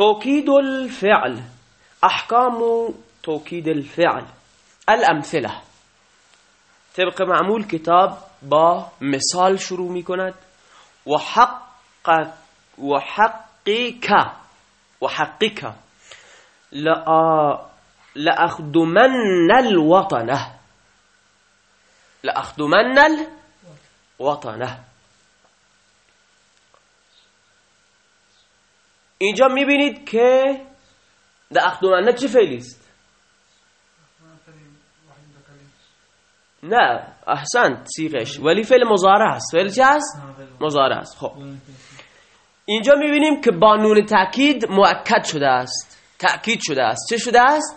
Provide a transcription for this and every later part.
توكيد الفعل. أحكام توكيد الفعل. الأمثلة. طبق معمول کتاب با مثال شروع می کند و حق و حقیک و حقیک لأخدمن الوطنه لأخدمن الوطنه اینجا می‌بینید که لأخدمن چه فعلی است؟ نه احسنت سیغش. ولی فعل مزارع است فعل چه است؟ مزارع است خب. اینجا می‌بینیم که با نون تأکید مؤکد شده است. تأکید شده است. چه شده است؟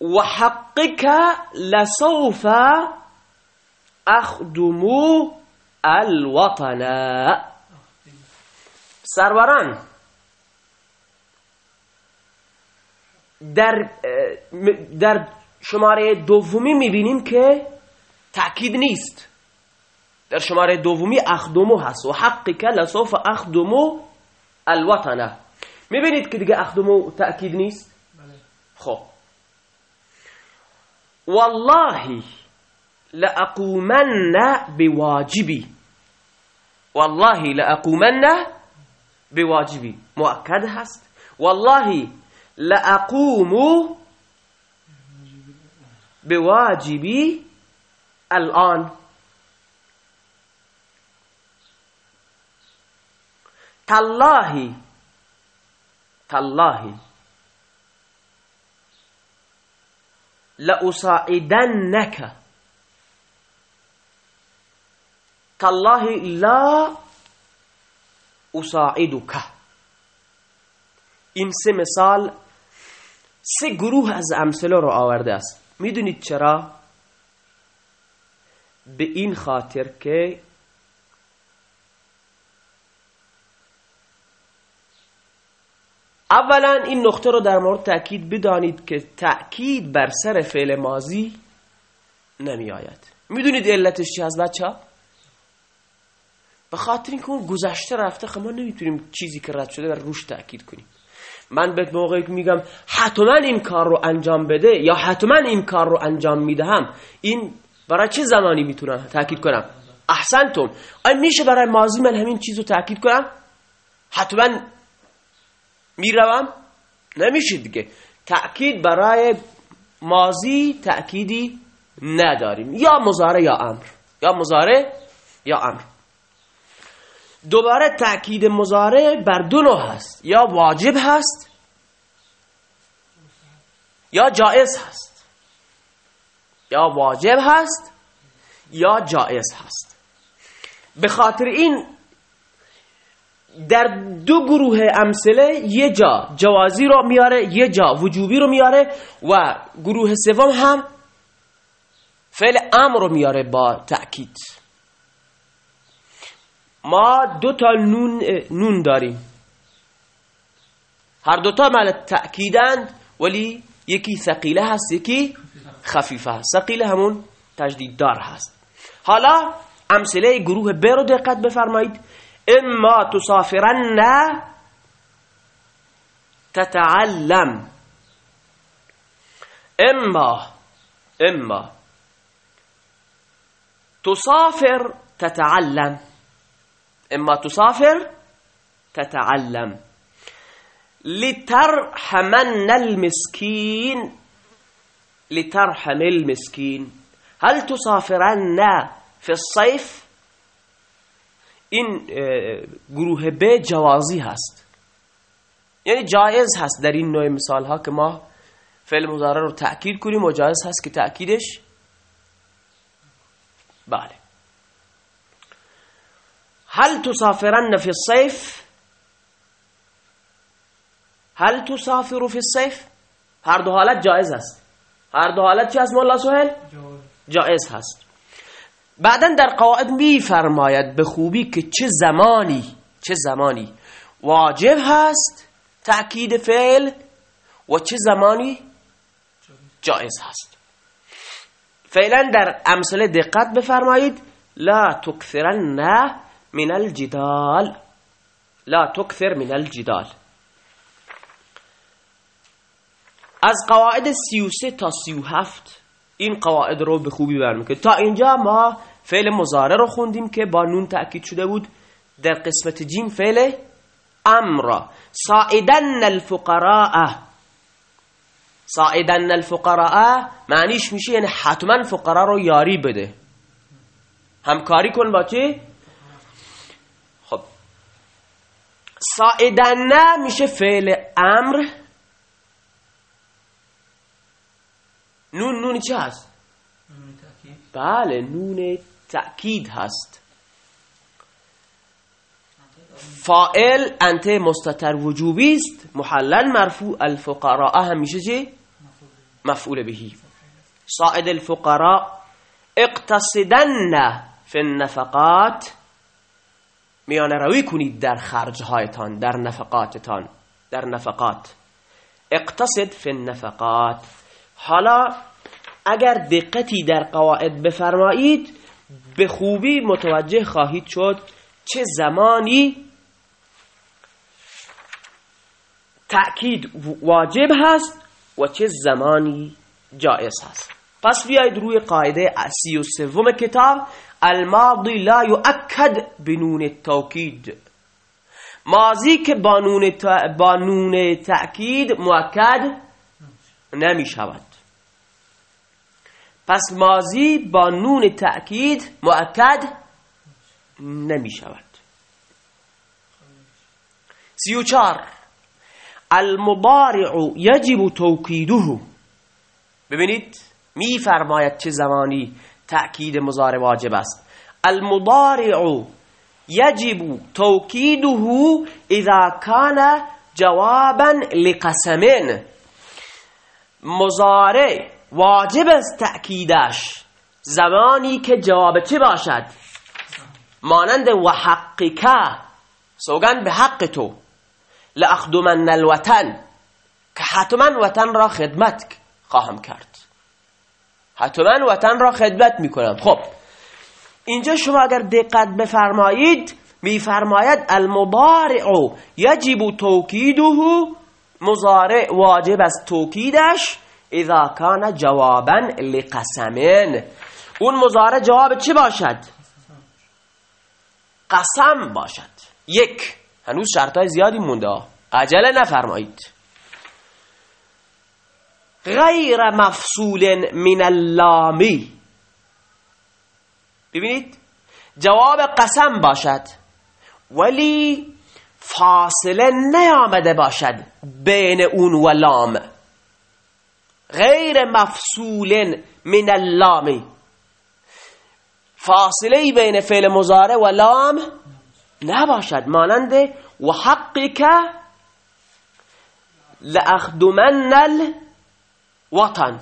و حقک لسوف اخدمو الوطن. سروران. در در شماره دومی می‌بینیم که تأکید نیست. در شماره دومی اخدمو هست. و حقی که لسوف اخدمو الوطنه. می‌بینید که دیگه اخدمو تأکید نیست؟ خب. والله لأقومن بواجبی. والله لأقومن بواجبی مؤکد هست؟ والله لأقوم بواجبي الآن. تالله تالله لأصاعدنك تالله لا أصاعدك این سه مثال سه گروه از امثله رو آورده است. می‌دونید چرا؟ به این خاطر که اولا این نقطه رو در مورد تأکید بدانید که تأکید بر سر فعل ماضی نمی آید می‌دونید علتش چی از بچه ها؟ به خاطر اینکه اون گذشته رفته خب ما نمی‌تونیم چیزی که رد شده بر روش تأکید کنیم. من به موقعی که میگم حتما این کار رو انجام بده یا حتما این کار رو انجام می‌دهم این برای چه زمانی می‌تونم تاکید کنم؟ احسنتم. آیا میشه برای ماضی من همین چیز رو تاکید کنم؟ حتما می‌روم؟ نمیشه دیگه. تاکید برای ماضی تأکیدی نداریم. یا مزاره یا امر. یا مزاره یا امر. دوباره تأکید مزاره بر دو نوع هست. یا واجب هست یا جائز هست. یا واجب هست یا جائز هست. به خاطر این در دو گروه امثله یه جا جوازی رو میاره یه جا وجوبی رو میاره و گروه سوم هم فعل امر رو میاره با تأکید. ما دو تا نون, نون داریم. هر دو تا مال تأکیدند ولی یکی ثقیله هست یکی خفیفه هست. ثقیله همون تجدید دار هست. حالا امثله گروه ب رو دقت بفرمایید. اما تسافرن تتعلم. اما اما تسافر تتعلم. اما تسافر تتعلم. لترحمن المسكين لترحم المسكين. هل تسافرن في الصيف؟ این گروه ب جوازی هست. یعنی جایز هست. در این نوع مثال ها که ما فعل مضارع رو تأکید کنیم و جایز هست که تأکیدش. بله. هل تسافرن في الصيف؟ هل تسافر في الصيف؟ هر دو حالت جایز است. هر دو حالت چی هست مولا سهل جایز هست. بعدا در قواعد می فرماید به خوبی که چه زمانی چه زمانی واجب هست تأکید فعل و چه زمانی جایز هست. فعلا در امثله دقت بفرمایید. لا تکثرن من الجدال لا تكثر من الجدال از قواعد 33 تا 37 این قواعد رو به خوبی برمی تا اینجا ما فعل مزاره رو خوندیم که با نون تأکید شده بود در قسمت جیم فعل امر صاعدن الفقراء صاعدن الفقراء معنیش میشه یعنی حتما فقرا رو یاری بده همکاری کن با چی؟ صاعدن میشه فعل أمر. نون نون چه هست؟ بله نون تأکید هست. فائل انت مستتر وجوبی است. محلل مرفوع الفقراء همیشه چه؟ مفعول بهی صاعد الفقراء اقتصدن فی النفقات. میانه روی کنید در خرجهایتان در نفقاتتان در نفقات. اقتصد فی النفقات. حالا اگر دقتی در قواعد بفرمایید به خوبی متوجه خواهید شد چه زمانی تأکید واجب هست و چه زمانی جائز هست. پس بیاید روی قاعده سی و سوم کتاب الماضی لا یؤکد بنون التوکید. ماضی که با نون, با نون تأکید مؤکد نمی شود پس ماضی با نون تأکید مؤکد نمی شود سی و چار المضارع یجب توکیده ببینید می فرماید چه زمانی تأکید مضارع واجب است. المضارع یجب توکیده اذا کان جوابا لقسمین. مضارع واجب است تأکیدش. زمانی که جواب چه باشد؟ مانند و حقک سوگن به حق تو لأخدمن الوطن که حتما وطن را خدمت خواهم کرد حتما وطن را خدمت می‌کنم. خب اینجا شما اگر دقت بفرمایید میفرماید المضارع یجب توکیده مضارع واجب است توکیدش اذا کان جوابا لقسمین. اون مضارع جواب چه باشد؟ قسم باشد. یک هنوز شرطای زیادی مونده. عجله نفرمایید. غیر مفصول من اللامی ببینید جواب قسم باشد. ولی فاصله نیامده باشد بین اون و لام. غیر مفصول من اللام. فاصله بین فعل مزاره و لام نباشد. مانند و حقک لأخدمن الوطن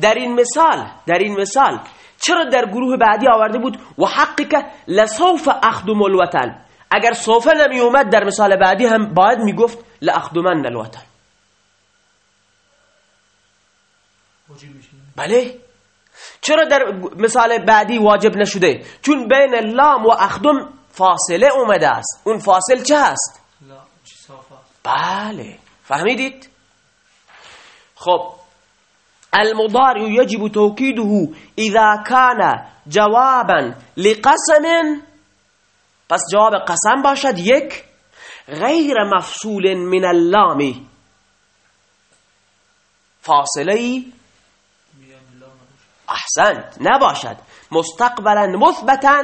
در این مثال در این مثال چرا در گروه بعدی آورده بود؟ و حقک لسوف اخدم الوطن. اگر سوف نمی اومد در مثال بعدی هم باید می‌گفت لأخدمن الوطن. بله. چرا در مثال بعدی واجب نشده؟ چون بین لام و اخدم فاصله اومده است. اون فاصل چه هست بله. فهمیدید؟ خب المضارع يجب توكيده إذا كان جوابا لقسم. پس جواب قسم باشد. یک غیر مفصول من اللام. فاصله احسنت نباشد. مستقبلا مثبتا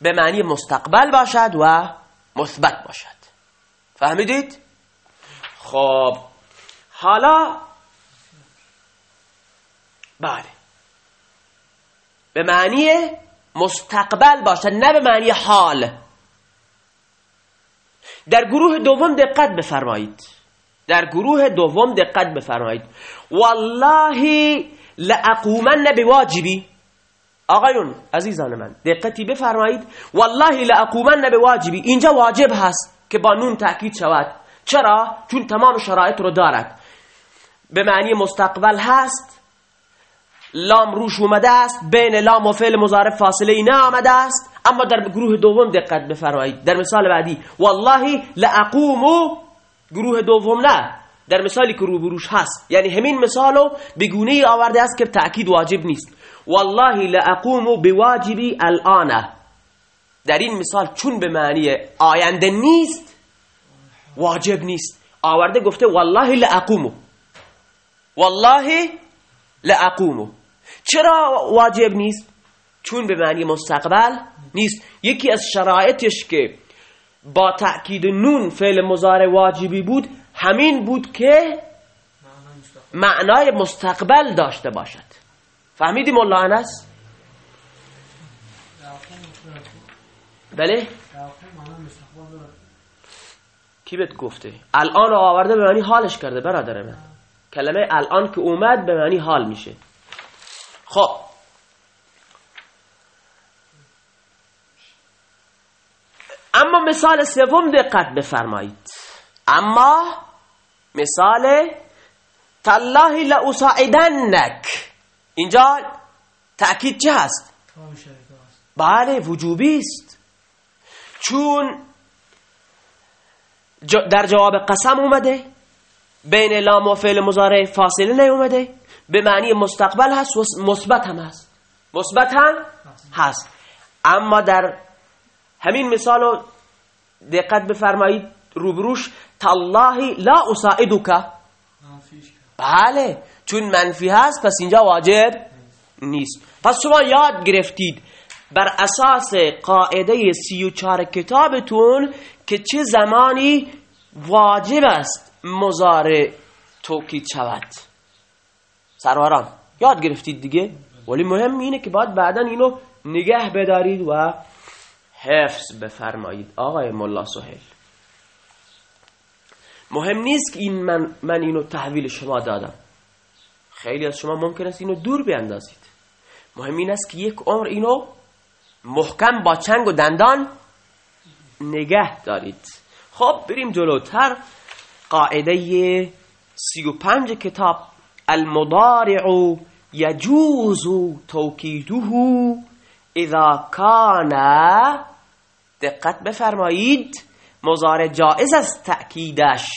به معنی مستقبل باشد و مثبت باشد. فهمیدید؟ خب حالا بله. به معنی مستقبل باشد نه به معنی حال. در گروه دوم دقت بفرمایید. در گروه دوم دقت بفرمایید. والله لأقومن بواجبی. آقایون عزیزان من دقتی بفرمایید. والله لأقومن بواجبی. اینجا واجب هست که با نون تأکید شود. چرا؟ چون تمام شرایط رو دارد. به معنی مستقبل هست. لام روش اومده است بین لام و فعل مضارع فاصله ای آمده است. اما در گروه دوم دقت بفرمایید. در مثال بعدی والله لاقوم گروه دوم نه. در مثالی که روبروش هست. یعنی همین مثالو به گونه آورده است که تأکید واجب نیست. والله لاقوم بواجبی الان. در این مثال چون به معنی آینده نیست واجب نیست. آورده گفته والله لاقوم. والله لاقوم. چرا واجب نیست چون به معنی مستقبل نیست یکی از شرایطش که با تأکید نون فعل مزار واجبی بود همین بود که معنای مستقبل داشته باشد فهمیدی مولا انس؟ بله؟ کی بهت گفته؟ الان رو آورده به معنی حالش کرده برادر من کلمه الان که اومد به معنی حال میشه خب. اما مثال سوم دقت بفرمایید. اما مثال تالله لأساعدنک. اینجا تأکید چه هست؟ بله وجوبی است. چون در جواب قسم اومده بین لام و فعل مضارع فاصله نیومده. به معنی مستقبل هست مثبت هم هست. مثبت هم هست. اما در همین مثالو دقت بفرمایید روبروش تالله لا اساعدک. بله چون منفی هست پس اینجا واجب نیست. پس شما یاد گرفتید بر اساس قاعده سی و چار کتابتون که چه زمانی واجب است مزار توکید شود. سرواران یاد گرفتید دیگه؟ ولی مهم اینه که باید بعدا اینو نگه بدارید و حفظ بفرمایید. آقای ملا سهیل. مهم نیست که این من, من اینو تحویل شما دادم. خیلی از شما ممکن است اینو دور بیندازید مهم این است که یک عمر اینو محکم با چنگ و دندان نگه دارید. خب بریم جلوتر. قاعده سی و پنج کتاب المضارع یجوز توکیده اذا کان دقت بفرمایید مزار جائز است تأکیدش.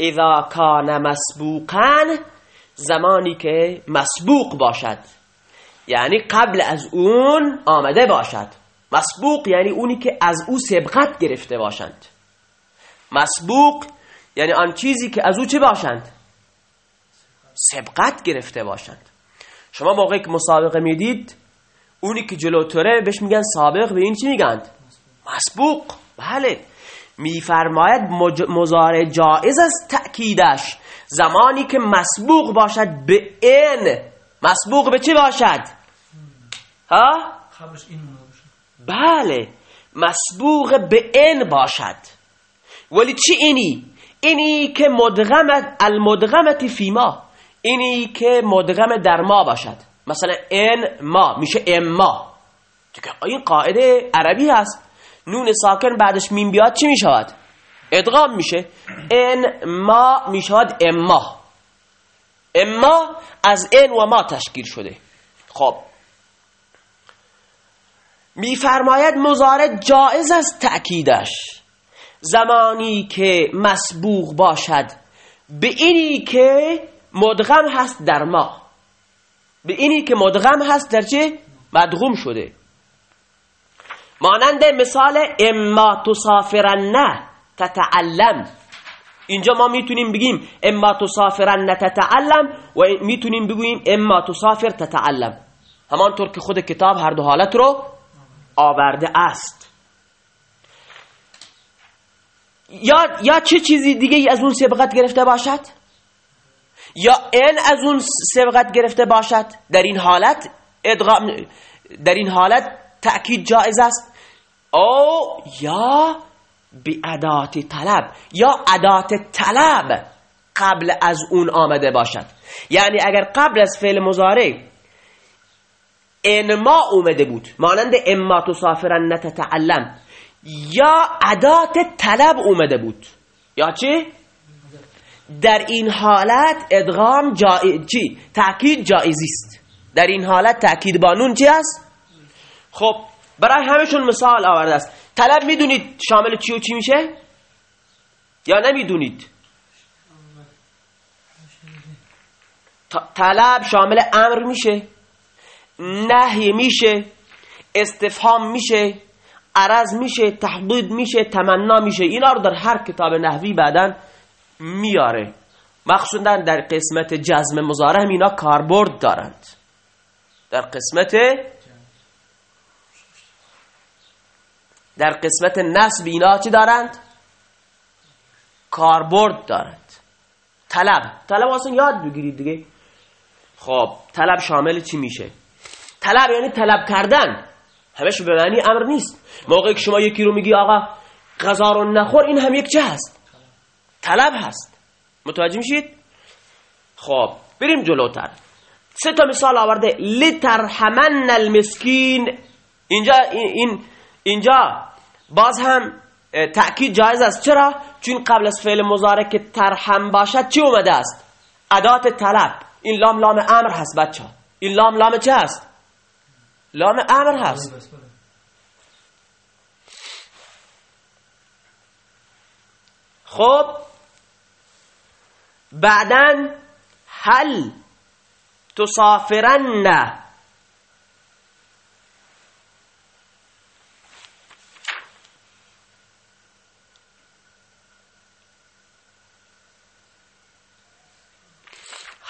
اذا کان مسبوقا زمانی که مسبوق باشد. یعنی قبل از اون آمده باشد. مسبوق یعنی اونی که از او سبقت گرفته باشند. مسبوق یعنی آن چیزی که از او چه باشند؟ سبقت گرفته باشند. شما موقعی که مسابقه می‌دید اونی که جلوتره بهش میگن سابق به این چی میگند؟ مسبوق. بله. میفرماید مزار جائز است تأکیدش. زمانی که مسبوق باشد به این. مسبوق به چی باشد؟ ها؟ بله. مسبوق به این باشد. ولی چی اینی؟ اینی که مدغمت المدغمت فیما اینی که مدغم در ما باشد. مثلا این ما میشه اما این قاعده عربی هست؟ نون ساکن بعدش میم بیاد چی می‌شود؟ ادغام میشه. این ما می‌شود اما اما از این و ما تشکیل شده. خب. میفرماید مزارع جائز است تأکیدش. زمانی که مسبوق باشد به اینی که مدغم هست در ما. به اینی که مدغم هست در چه؟ مدغوم شده. مانند مثال اما تسافرن تتعلم. اینجا ما می‌تونیم بگیم اما تسافرن تتعلم و می‌تونیم بگوییم اما تسافر تتعلم. همانطور که خود کتاب هر دو حالت رو آورده است. یا, یا چه چیزی دیگه از اون سبقت گرفته باشد؟ یا این از اون سبقت گرفته باشد در این حالت ادغام در این حالت تأکید جائز است او یا بی ادات طلب یا ادات طلب قبل از اون آمده باشد یعنی اگر قبل از فعل مضارع انما اومده بود مانند اما تسافرن نتتعلم یا ادات طلب اومده بود یا چی؟ در این حالت ادغام جای... چی؟ تأکید جایزی است در این حالت تأکید با نون چی است؟ خب برای همشون مثال آورده است طلب می‌دونید شامل چی و چی میشه؟ یا نمی‌دونید؟ طلب شامل امر میشه نهی میشه استفهام میشه عرض میشه تحضید میشه تمنا میشه اینا رو در هر کتاب نحوی بعدا میاره. مخصوصا در قسمت جزم مزاره اینا کاربرد دارند. در قسمت در قسمت نصب اینا چی دارند؟ کاربرد دارند. طلب. طلب اصلا یاد بگیرید دیگه. خب طلب شامل چی میشه؟ طلب یعنی طلب کردن. همش به معنی امر نیست. موقعی که شما یکی رو میگی آقا غذا رو نخور این هم یک چه هست؟ طلب هست. متوجه میشید؟ خب بریم جلوتر. سه تا مثال آورده. لترحمن المسکین. اینجا این اینجا باز هم تأکید جایز است. چرا؟ چون قبل از فعل مضارع که ترحم باشد چی اومده است؟ ادات طلب. این لام لام امر هست بچه. این لام لام چه هست؟ لام امر هست. خب بعدا هل تسافرن؟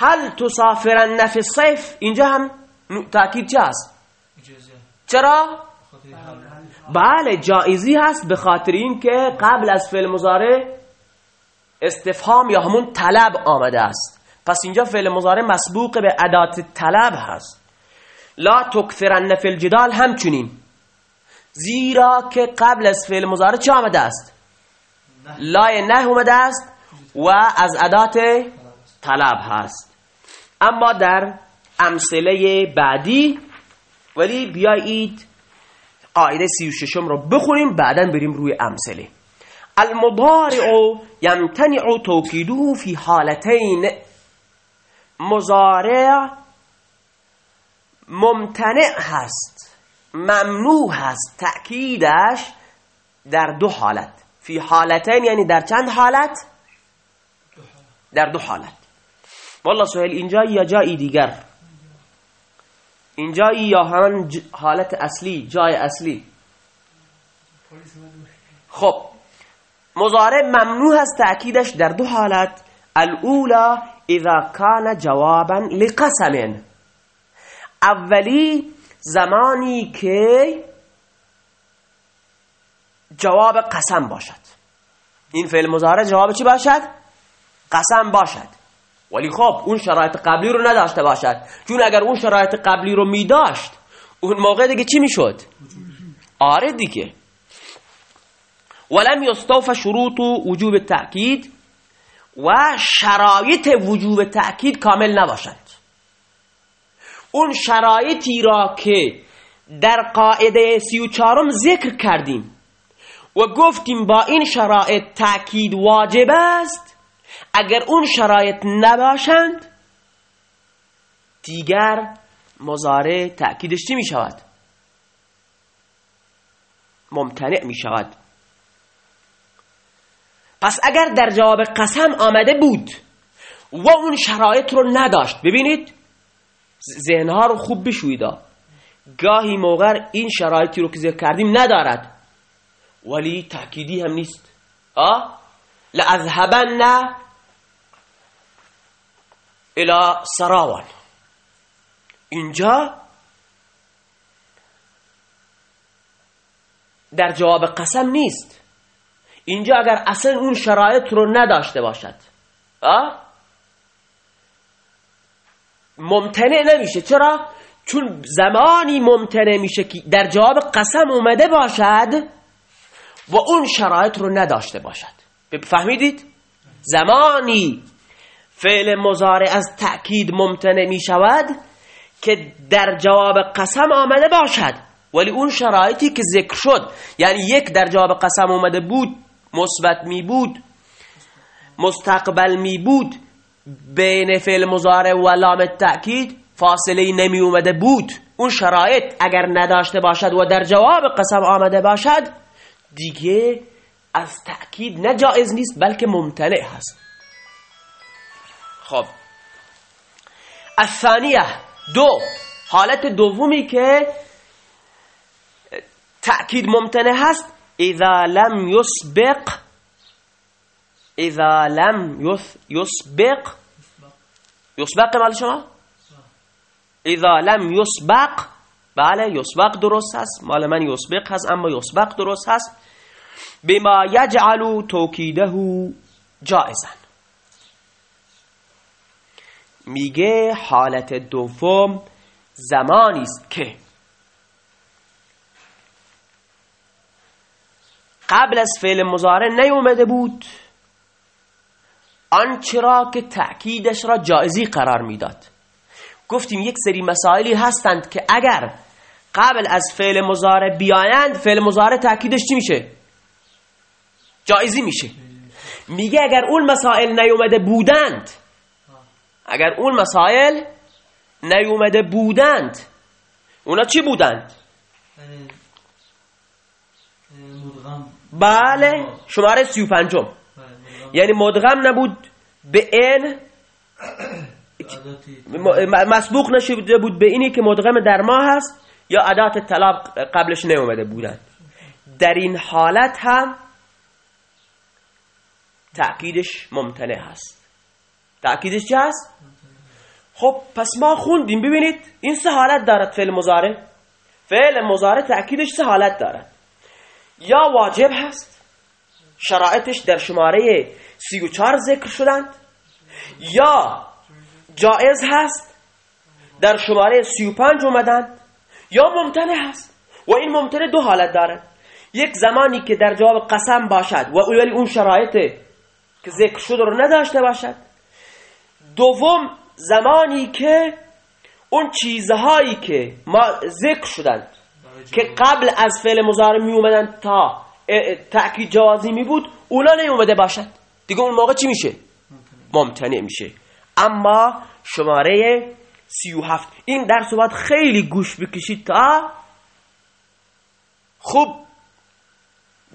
هل تسافرن فی الصيف؟ اینجا هم تاکید چه هست؟ چرا؟ بله جایزی هست به خاطر اینکه قبل از فعل مضارع استفهام یا همون طلب آمده است. پس اینجا فعل مضارع مسبوق به ادات طلب هست. لا تکثرن فی الجدال همچنین. زیرا که قبل از فعل مضارع چه آمده است؟ لای نه اومده است و از ادات طلب هست. اما در امثله بعدی ولی بیایید قاعده سی و ششم رو بخونیم بعدا بریم روی امثله. المضارع یمتنع توکیده فی حالتین مضارع ممتنع هست ممنوع هست تأکیدش در دو حالت. فی حالتین یعنی در چند حالت؟ در دو حالت. والله سهل اینجا یا جایی دیگر؟ اینجایی یا همان حالت اصلی جای اصلی؟ خب مضارع ممنوع هست تأکیدش در دو حالت. الاولا اذا کان جوابا لقسم. اولی زمانی که جواب قسم باشد. این فعل مضارع جواب چی باشد؟ قسم باشد. ولی خب اون شرایط قبلی رو نداشته باشد. چون اگر اون شرایط قبلی رو می داشت اون موقع دیگه چی می‌شد؟ آره دیگه. ولم یستوف شروط وجوب تأکید و شرایط وجوب تأکید کامل نباشند اون شرایطی را که در قاعده سی و چارم ذکر کردیم و گفتیم با این شرایط تأکید واجب است اگر اون شرایط نباشند دیگر مزاره تأکیدش چی می شود ممتنع می شود پس اگر در جواب قسم آمده بود و اون شرایط رو نداشت ببینید ذهنها رو خوب بشوید گاهی موقع این شرایطی رو که ذکر کردیم ندارد. ولی تأکیدی هم نیست. آه؟ لأذهبن الى سراوان. اینجا در جواب قسم نیست. اینجا اگر اصلا اون شرایط رو نداشته باشد. ممتنع نمیشه. چرا؟ چون زمانی ممتنع میشه که در جواب قسم اومده باشد و اون شرایط رو نداشته باشد. فهمیدید؟ زمانی فعل مزارع از تأکید ممتنع می شود که در جواب قسم آمده باشد. ولی اون شرایطی که ذکر شد یعنی یک در جواب قسم آمده بود مثبت می بود مستقبل می بود بین فعل مزاره و لام تأکید فاصله نمی اومده بود. اون شرایط اگر نداشته باشد و در جواب قسم آمده باشد دیگه از تأکید نه جائز نیست بلکه ممتنع هست. خب. الثانیه دو حالت دومی که تأکید ممتنع هست اذا لم يسبق اذا لم يسبق. يسبق مال شما؟ اذا لم يسبق بله يسبق درست هست. مال من يسبق هست اما يسبق درست هست. بما يجعل توکیده جائزا. میگه حالت دوم زمانی است که قبل از فعل مزاره نیومده بود آنچه را که تأکیدش را جائزی قرار می‌داد گفتیم یک سری مسائلی هستند که اگر قبل از فعل مزاره بیایند فعل مزاره تأکیدش چی میشه؟ جائزی میشه میگه اگر اون مسائل نیومده بودند اگر اون مسائل نیومده بودند اونا چی بودند؟ بله شماره سی و پنجم. یعنی مدغم نبود به این مسبوق نشده بود به اینی که مدغم در ما هست یا عدات طلاق قبلش نیومده بودن در این حالت هم تأکیدش ممتنع هست. تأکیدش چه هست؟ خب پس ما خوندیم. ببینید این سه حالت دارد فعل مزاره فعل مزاره تأکیدش سه حالت دارد. یا واجب هست؟ شرایطش در شماره سی و چار ذکر شدند یا جائز هست؟ در شماره سی و پنج اومدند یا ممتنع هست؟ و این ممتنع دو حالت دارد یک زمانی که در جواب قسم باشد و ولی اون شرایط که ذکر شده رو نداشته باشد. دوم زمانی که اون چیزهایی که ما ذکر شدند که قبل از فعل مضارع می اومدن تا تأکید جوازی می بود اونا نیومده باشد دیگه اون موقع چی میشه؟ ممتنع. میشه. اما شماره سی و هفت. این در صحبت خیلی گوش بکشید تا خوب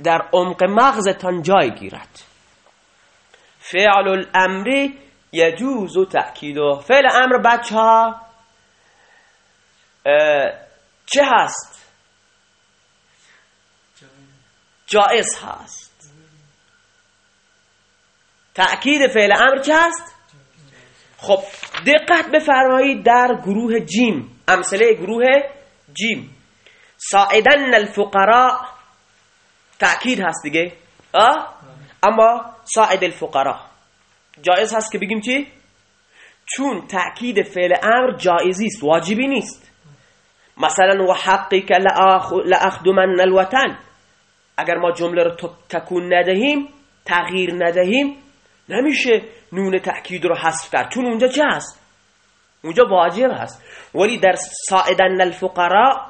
در عمق مغزتان جای گیرد. فعل الامر یجوز و تأکیدو فعل امر بچه ها چه هست؟ جائز هست. تأکید فعل امر چه هست؟ خب دقت بفرمایید در گروه جیم امثله گروه جیم. ساعدن الفقراء تأکید هست دیگه. آه؟ اما ساعد الفقراء. جایز هست که بگیم چی؟ چون تأکید فعل امر جایزی است واجبی نیست. مثلا و حقی که لأخدمن الوطن. اگر ما جمله رو تکون ندهیم تغییر ندهیم نمیشه نون تأکید رو حذف کرد. چون اونجا چه هست؟ اونجا واجب هست. ولی در ساعدن الفقراء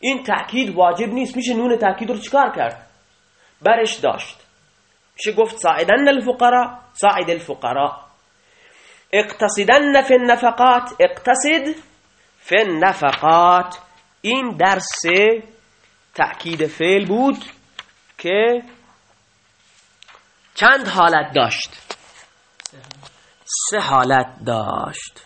این تأکید واجب نیست. میشه نون تأکید رو چکار کرد؟ برش داشت. میشه گفت ساعدن الفقراء ساعد الفقراء. اقتصدن فی النفقات اقتصد فی النفقات. این درس تأکید فعل بود. که چند حالت داشت؟ سه حالت داشت.